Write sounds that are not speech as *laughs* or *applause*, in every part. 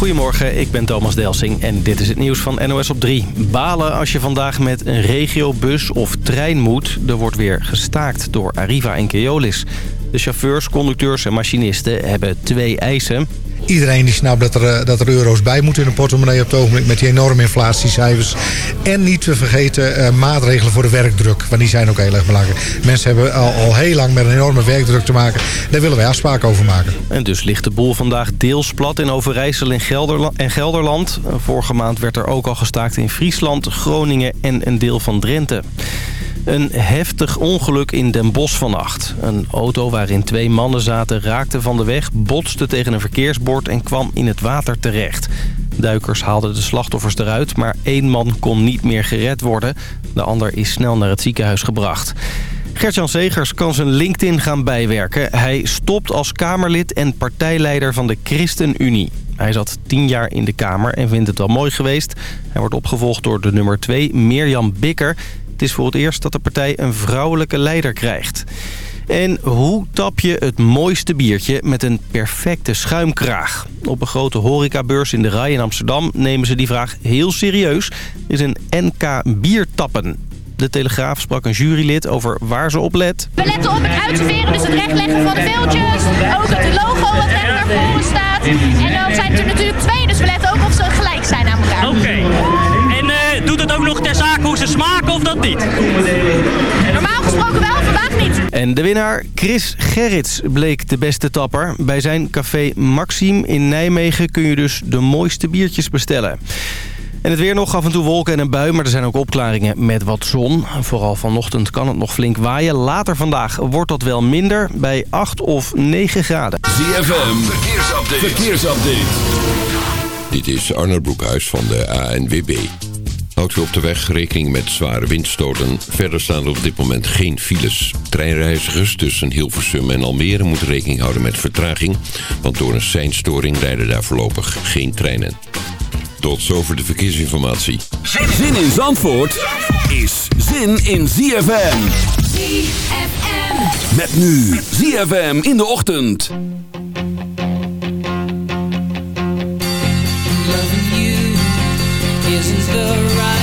Goedemorgen, ik ben Thomas Delsing en dit is het nieuws van NOS op 3. Balen als je vandaag met een regiobus of trein moet. Er wordt weer gestaakt door Arriva en Keolis. De chauffeurs, conducteurs en machinisten hebben twee eisen. Iedereen die snapt dat er, eh, dat er euro's bij moeten in de portemonnee op het ogenblik met die enorme inflatiecijfers. En niet te vergeten uh, maatregelen voor de werkdruk, want die zijn ook heel erg belangrijk. Mensen hebben al, al heel lang met een enorme werkdruk te maken. Daar willen wij afspraken over maken. En dus ligt de boel vandaag deels plat in Overijssel en, Gelderla en Gelderland. Vorige maand werd er ook al gestaakt in Friesland, Groningen en een deel van Drenthe. Een heftig ongeluk in Den Bosch vannacht. Een auto waarin twee mannen zaten raakte van de weg, botste tegen een verkeersbord en kwam in het water terecht. Duikers haalden de slachtoffers eruit, maar één man kon niet meer gered worden. De ander is snel naar het ziekenhuis gebracht. Gertjan Segers kan zijn LinkedIn gaan bijwerken. Hij stopt als Kamerlid en partijleider van de ChristenUnie. Hij zat tien jaar in de Kamer en vindt het wel mooi geweest. Hij wordt opgevolgd door de nummer 2, Mirjam Bikker. Het is voor het eerst dat de partij een vrouwelijke leider krijgt. En hoe tap je het mooiste biertje met een perfecte schuimkraag? Op een grote horecabeurs in de Rij in Amsterdam nemen ze die vraag heel serieus. Er is een NK biertappen. De Telegraaf sprak een jurylid over waar ze op let. We letten op het uitserveren, dus het rechtleggen van de viltjes. Ook het logo wat recht naar voren staat. En dan zijn er natuurlijk twee, dus we letten ook of ze gelijk zijn aan elkaar. Oké doet het ook nog ter zake hoe ze smaken of dat niet? Normaal gesproken wel, vandaag niet. En de winnaar Chris Gerrits bleek de beste tapper. Bij zijn café Maxime in Nijmegen kun je dus de mooiste biertjes bestellen. En het weer nog af en toe wolken en een bui, maar er zijn ook opklaringen met wat zon. Vooral vanochtend kan het nog flink waaien. Later vandaag wordt dat wel minder, bij 8 of 9 graden. ZFM, verkeersupdate. verkeersupdate. Dit is Arnold Broekhuis van de ANWB. Houdt u op de weg rekening met zware windstoten. Verder staan er op dit moment geen files. Treinreizigers tussen Hilversum en Almere moeten rekening houden met vertraging. Want door een seinstoring rijden daar voorlopig geen treinen. Tot zover de verkeersinformatie. Zin in Zandvoort is zin in ZFM. ZFM. Met nu ZFM in de ochtend. Isn't the right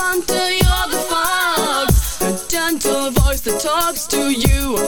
hunter, you're the fox. A gentle voice that talks to you.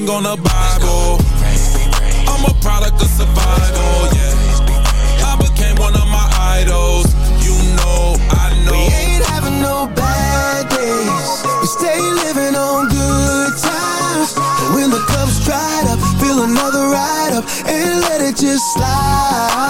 ring on the Bible. I'm a product of survival, yeah. I became one of my idols. You know, I know. We ain't having no bad days. We stay living on good times. But when the cup's dried up, fill another ride up and let it just slide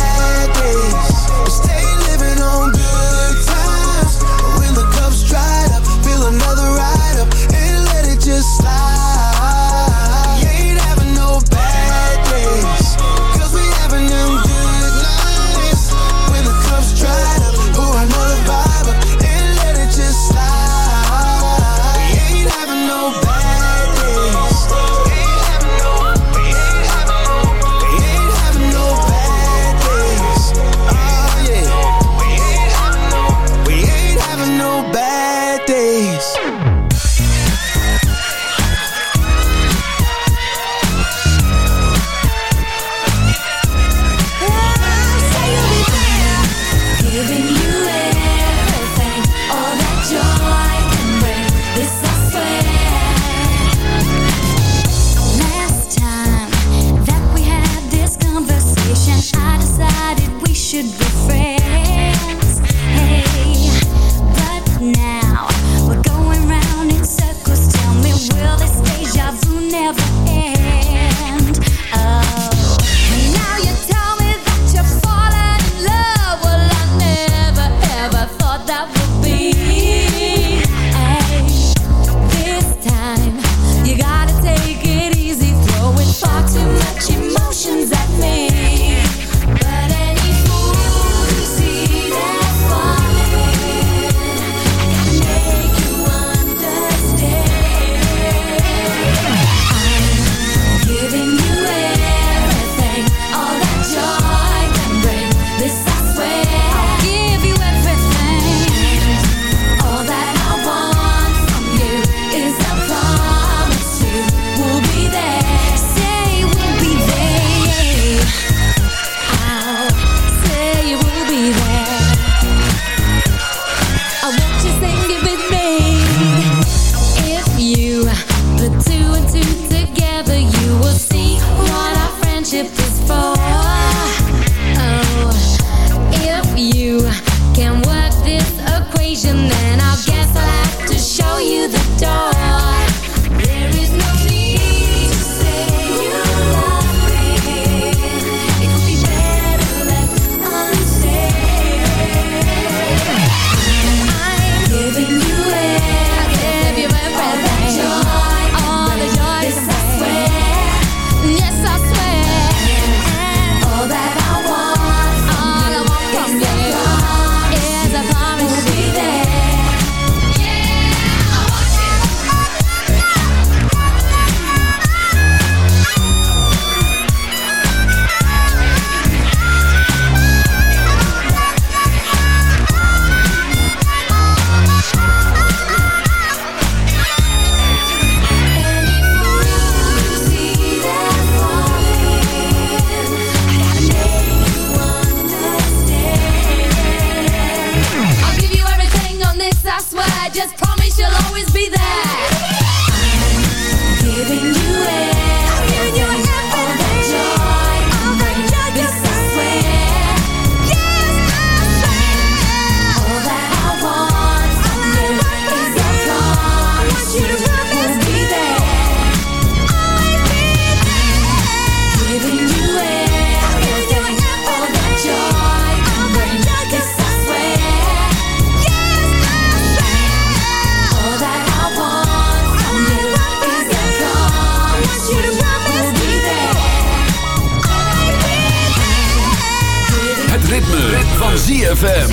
ZFM.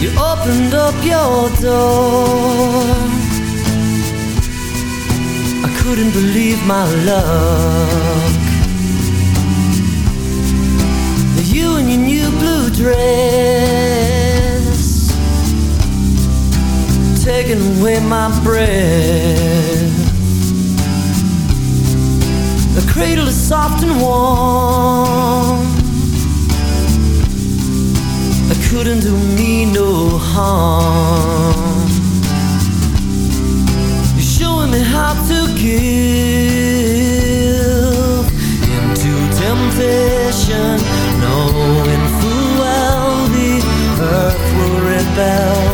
You opened up your door. I couldn't believe my luck. You in your new blue dress, taking away my breath. The cradle is soft and warm. I couldn't do me no harm. You're showing me how to give into temptation, knowing full well the earth will rebel.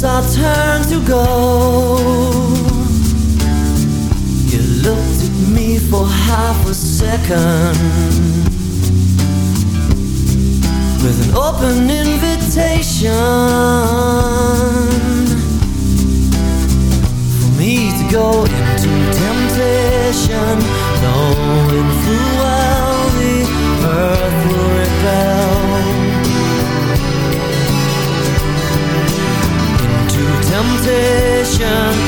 As I turn to go, you looked at me for half a second. With an open invitation for me to go into temptation, temptation,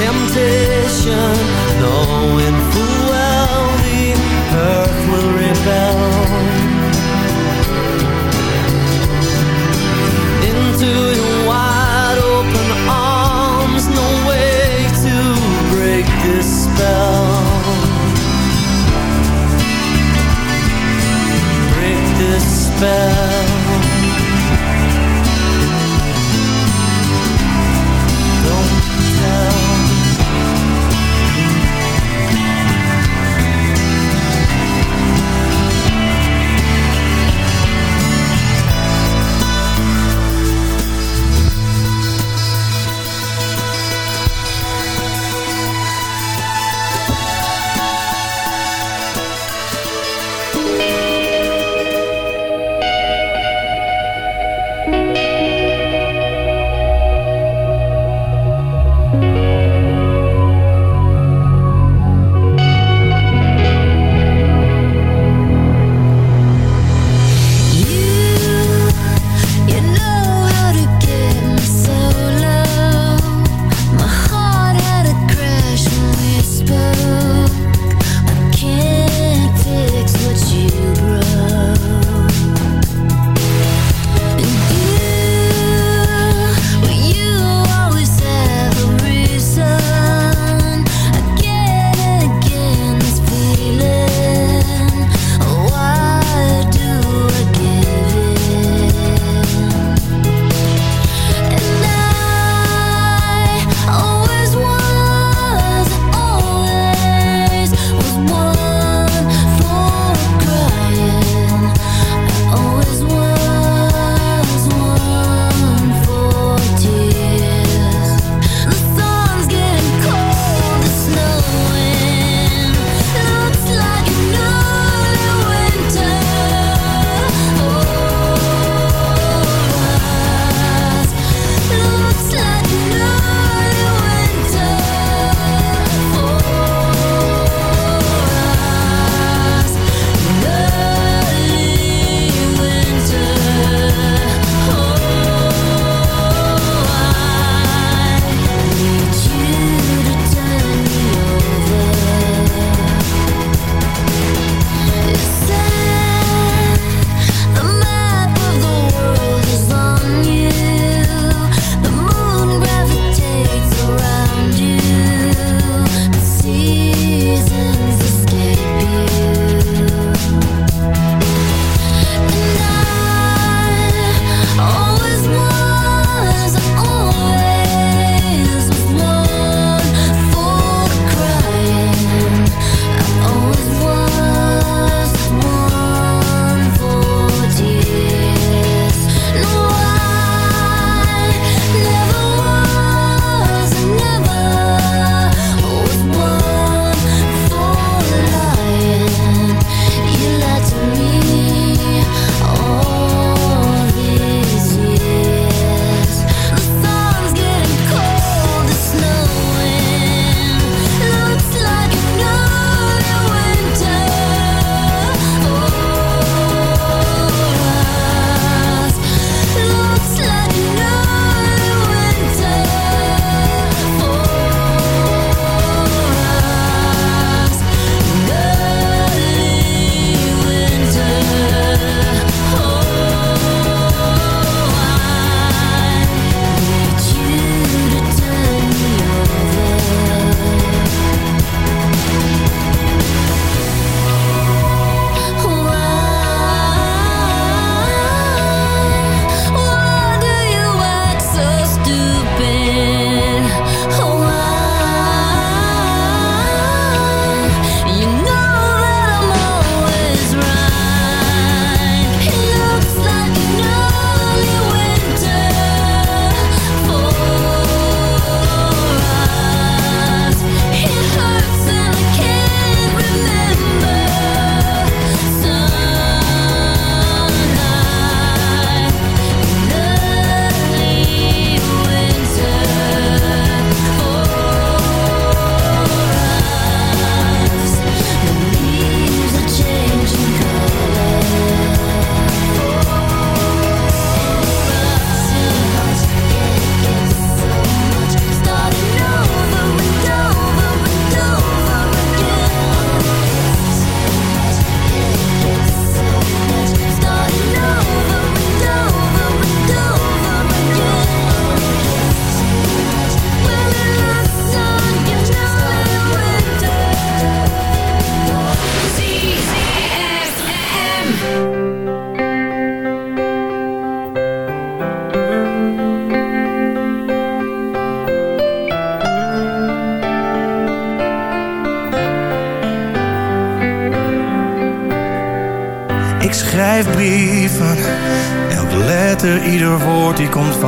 Temptation, knowing full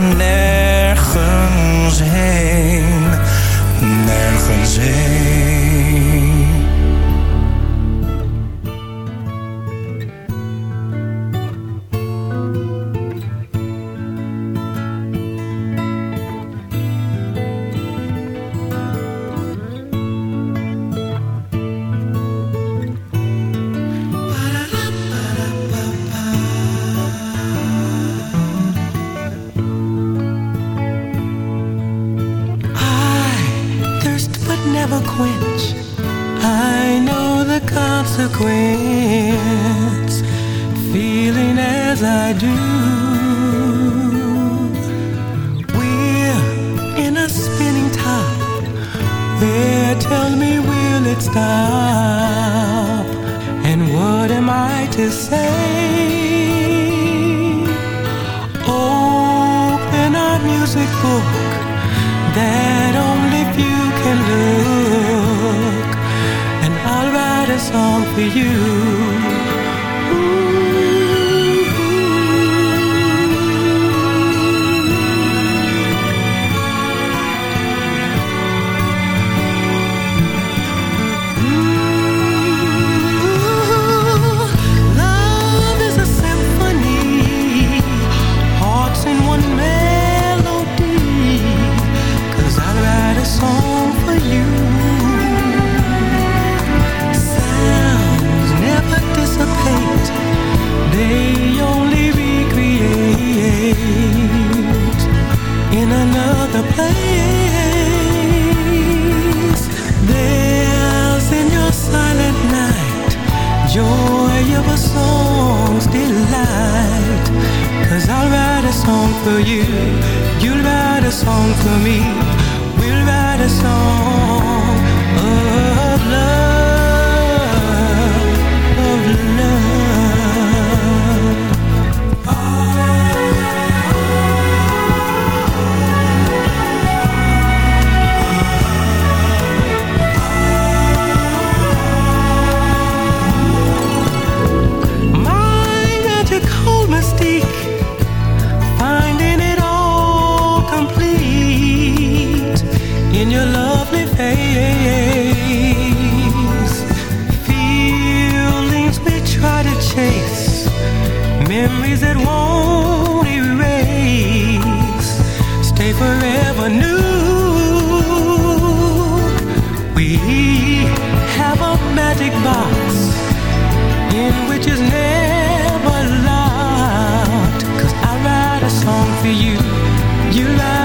ik ga song for you.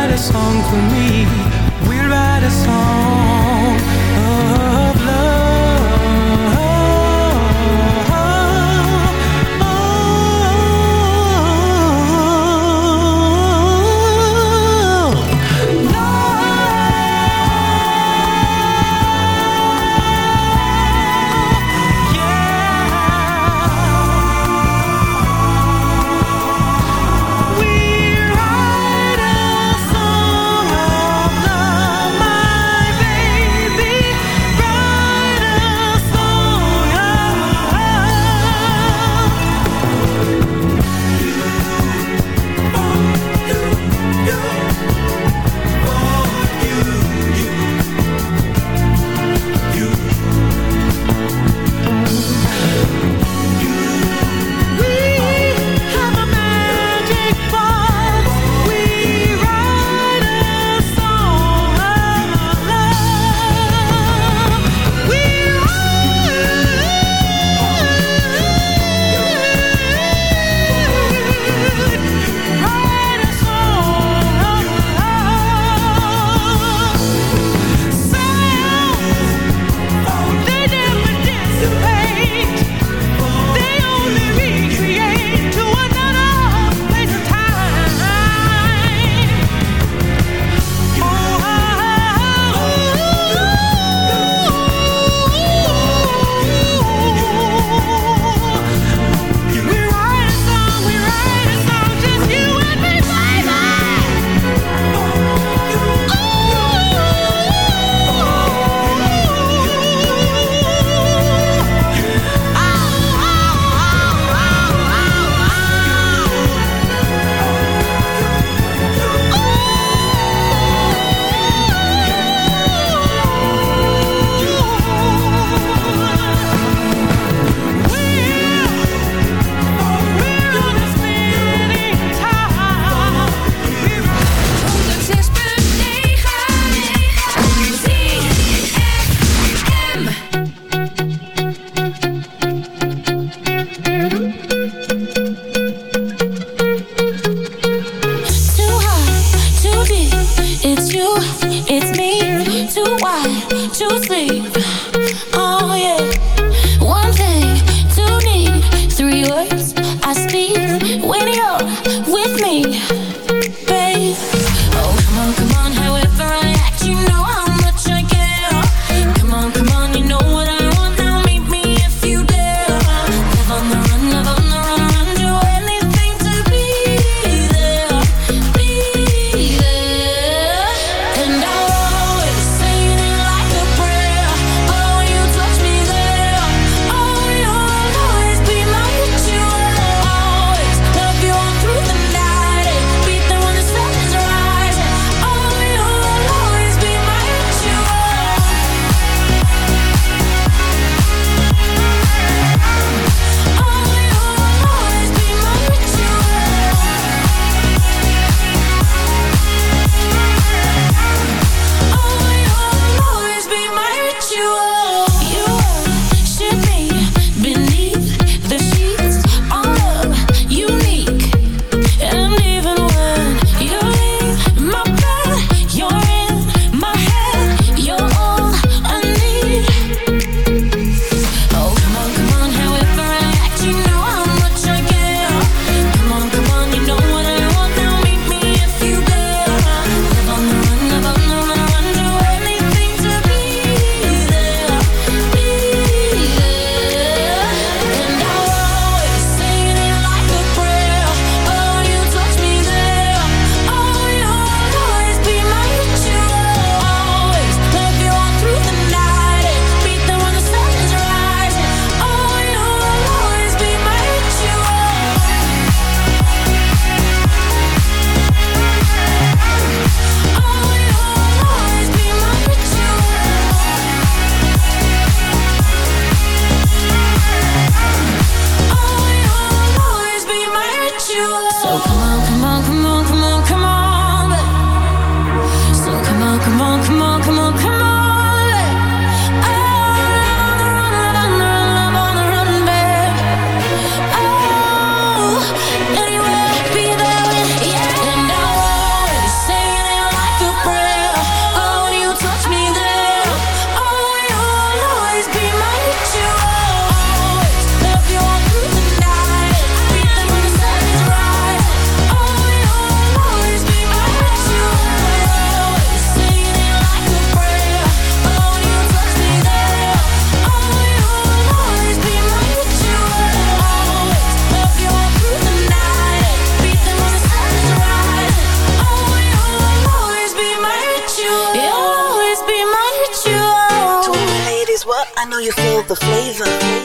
write a song for me. We'll write a song of love.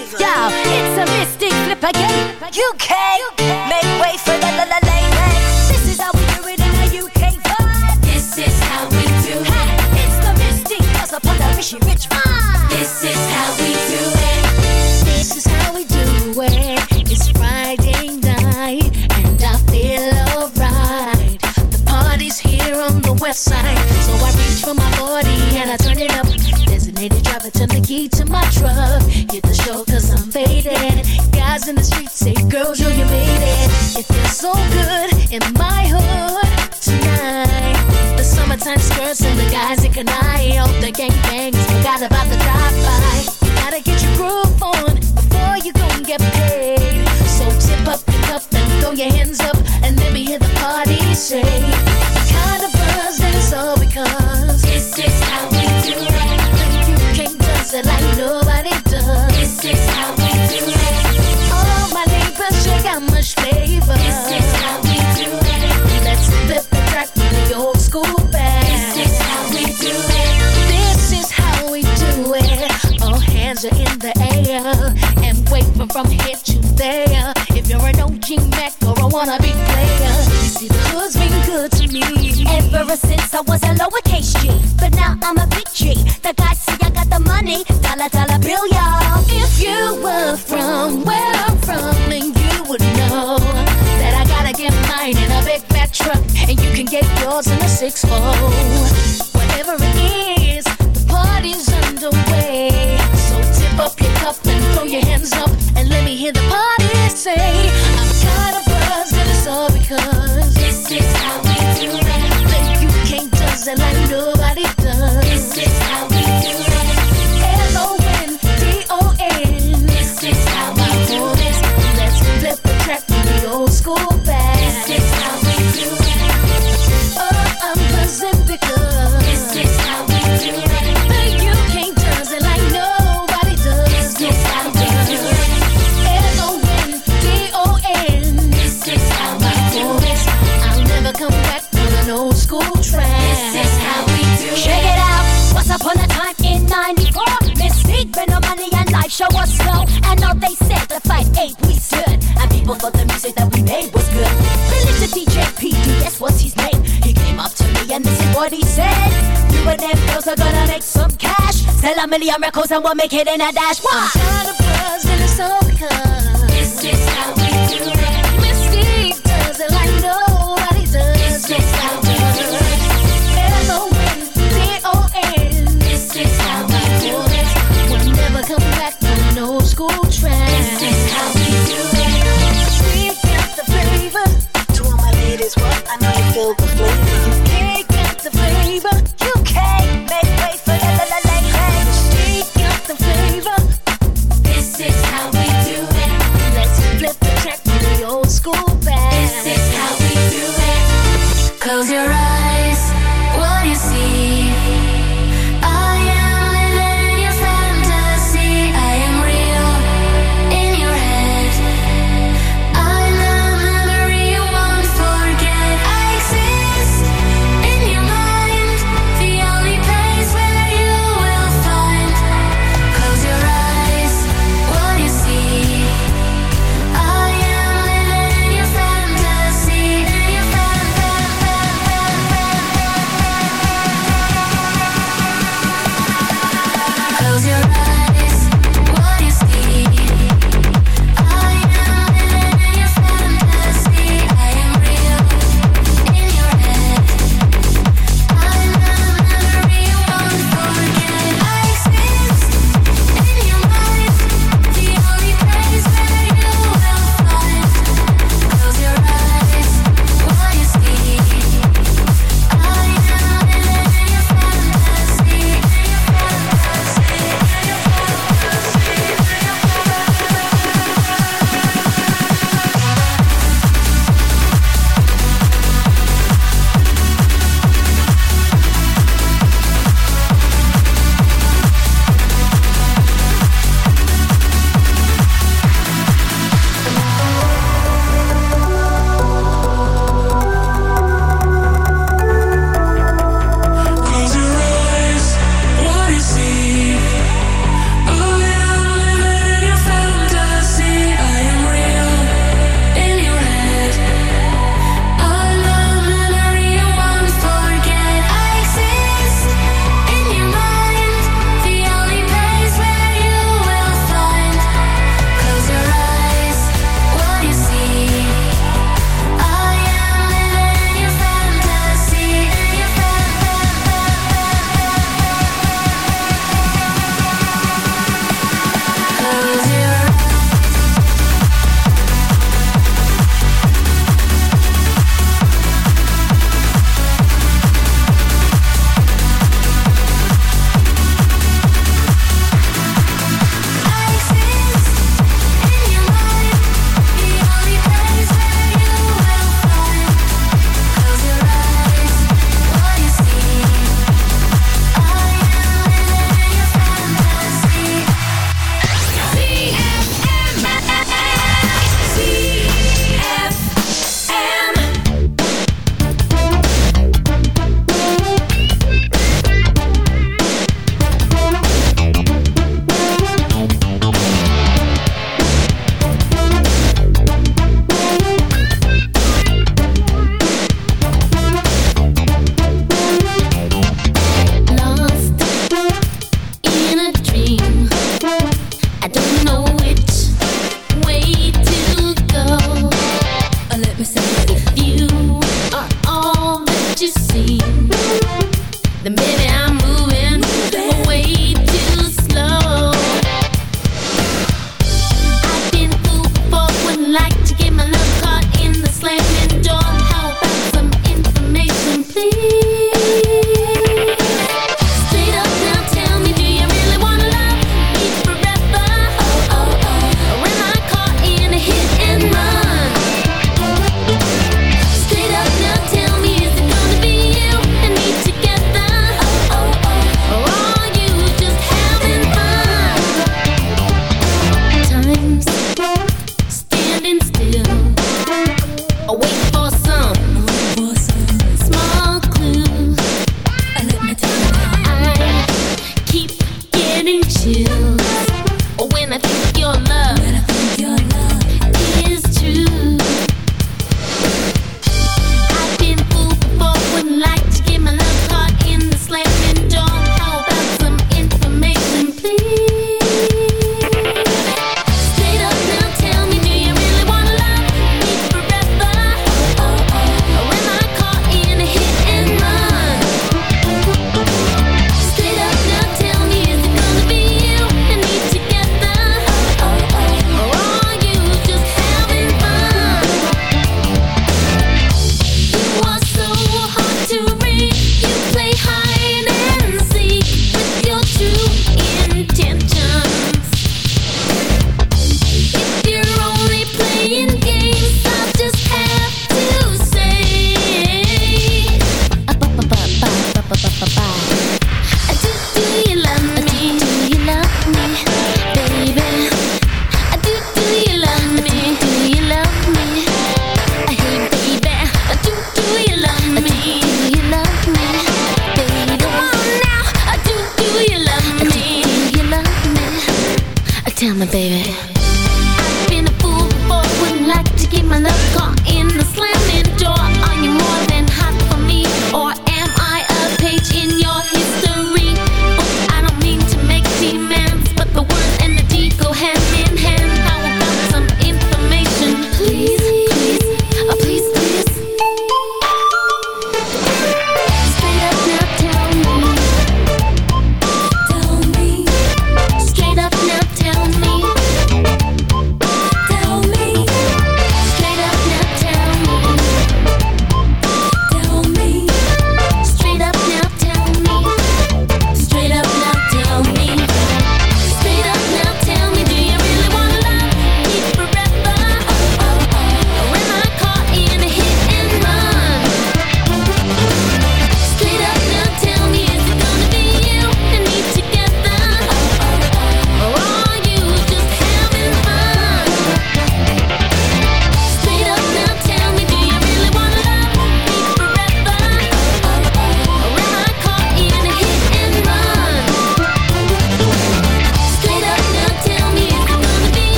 Yo, it's a mystic flip again. UK, make way for the la la lady. This is how we do it in UK vibe. This is how we do it. It's the Rich Guys in the streets say, girls, yo, you made it. It feels so good in my hood tonight. The summertime skirts and the guys in Kanai. All the gangbangs forgot about the drive-by. Gotta get your groove on before you go and get paid. So tip up your cup and throw your hands up and let me hear the party say. From here to there. If you're an OG Mac or a wannabe player, you see the hood's been good to me. Ever since I was a lowercase G, but now I'm a big G. The guys say I got the money, dollar dollar bill, y'all. If you were from where I'm from, then you would know that I gotta get mine in a big fat truck, and you can get yours in a six fold. Whatever it is, the party's underway. So tip up your cup and throw your hands up, hear the party say, I'm kinda buzzed, and it's all because this is how we do it. Like you can't does it like nobody Sell a million records and we'll make it in a dash. Why? I'm kinda buzzed and it's all because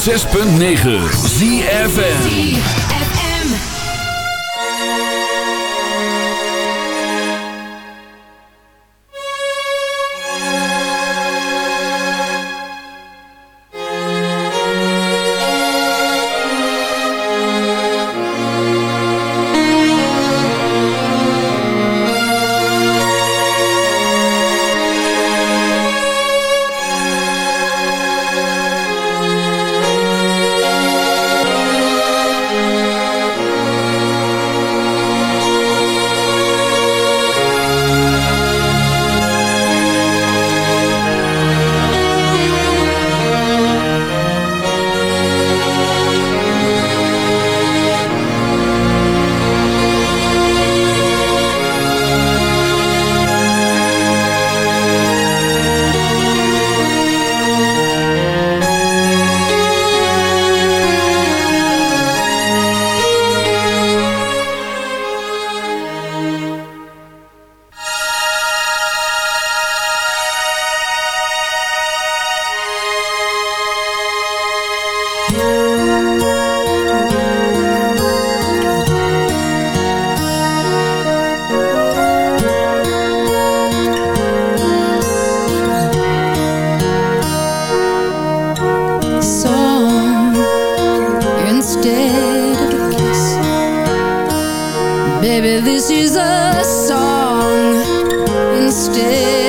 106.9 ZFN Baby, this is a song. Instead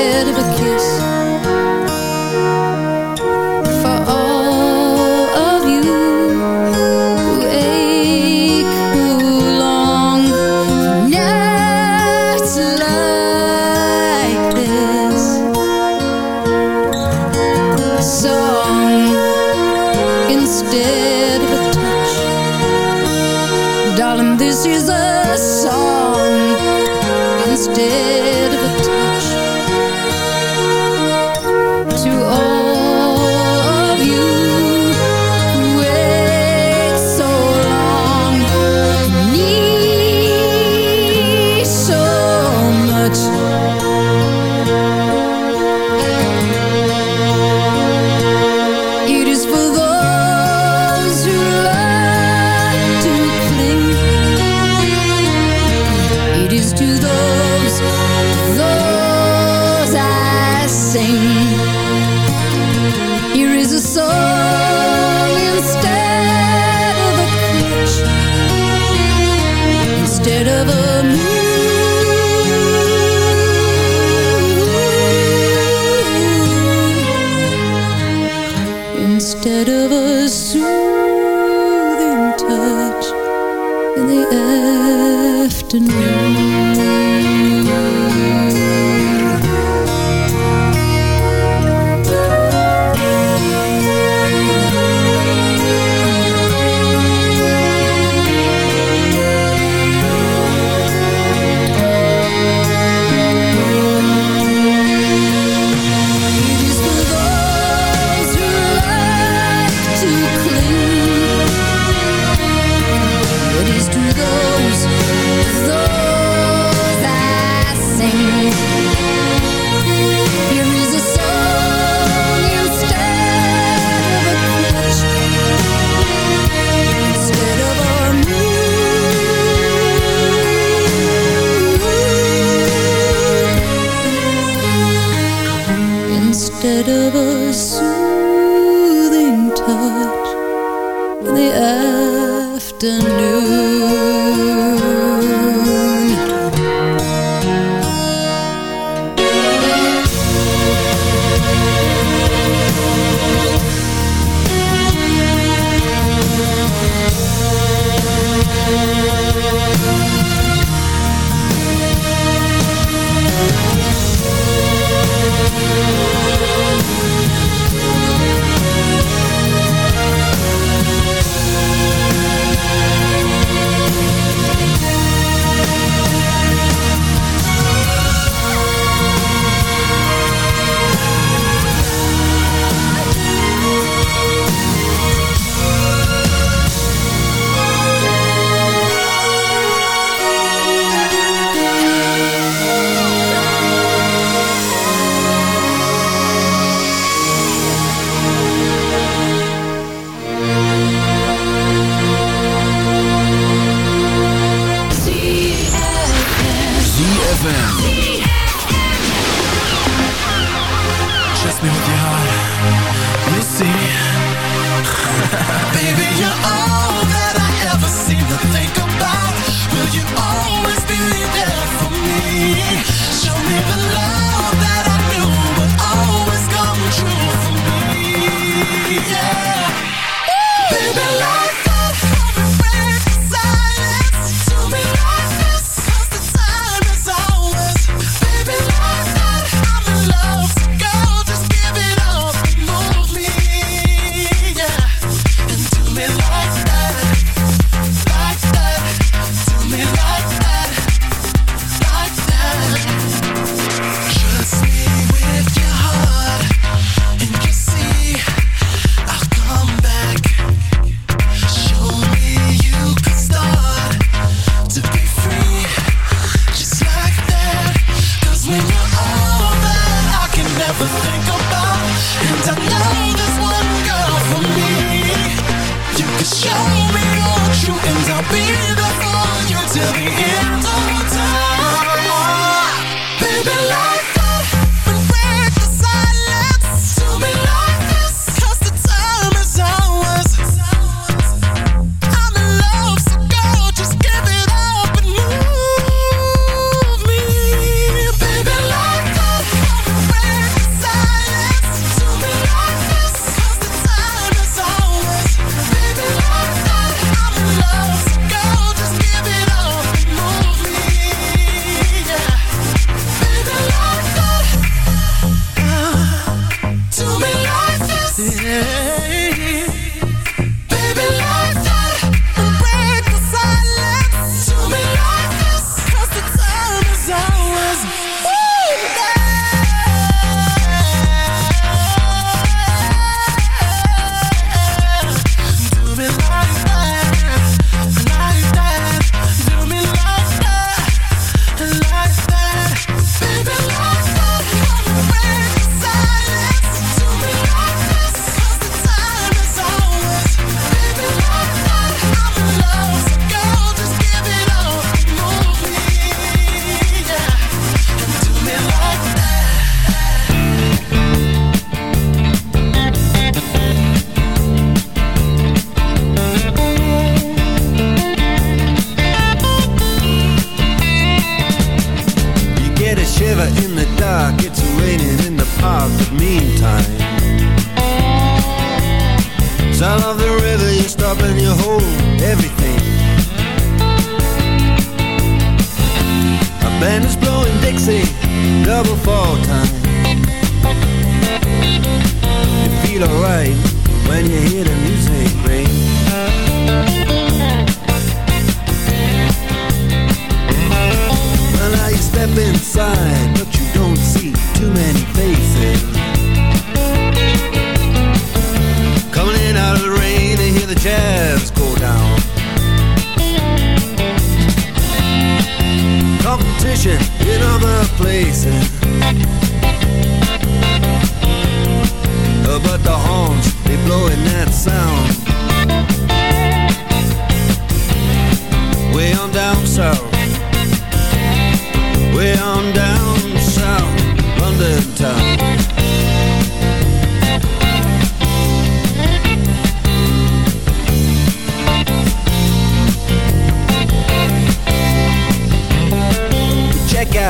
Podcast.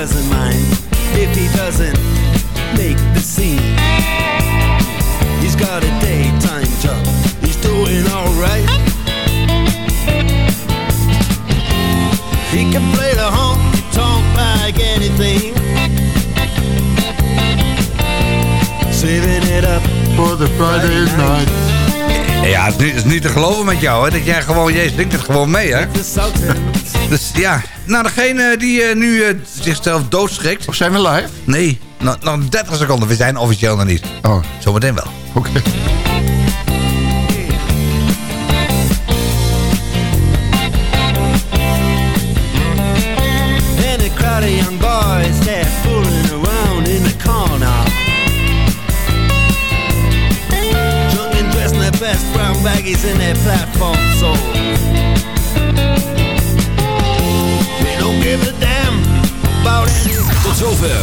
doesn't mind if he doesn't make the scene. He's got a daytime job, he's doing alright. He can play the honky tonk like anything. Saving it up for the Friday night. Ja, het is niet te geloven met jou, hè. Dat jij gewoon, jezus, denkt het gewoon mee, hè. *laughs* Dus ja, nou degene die eh, nu eh, zichzelf doodschrikt... Of zijn we live? Nee, nog, nog 30 seconden. We zijn officieel nog niet. Oh. Zometeen wel. Oké.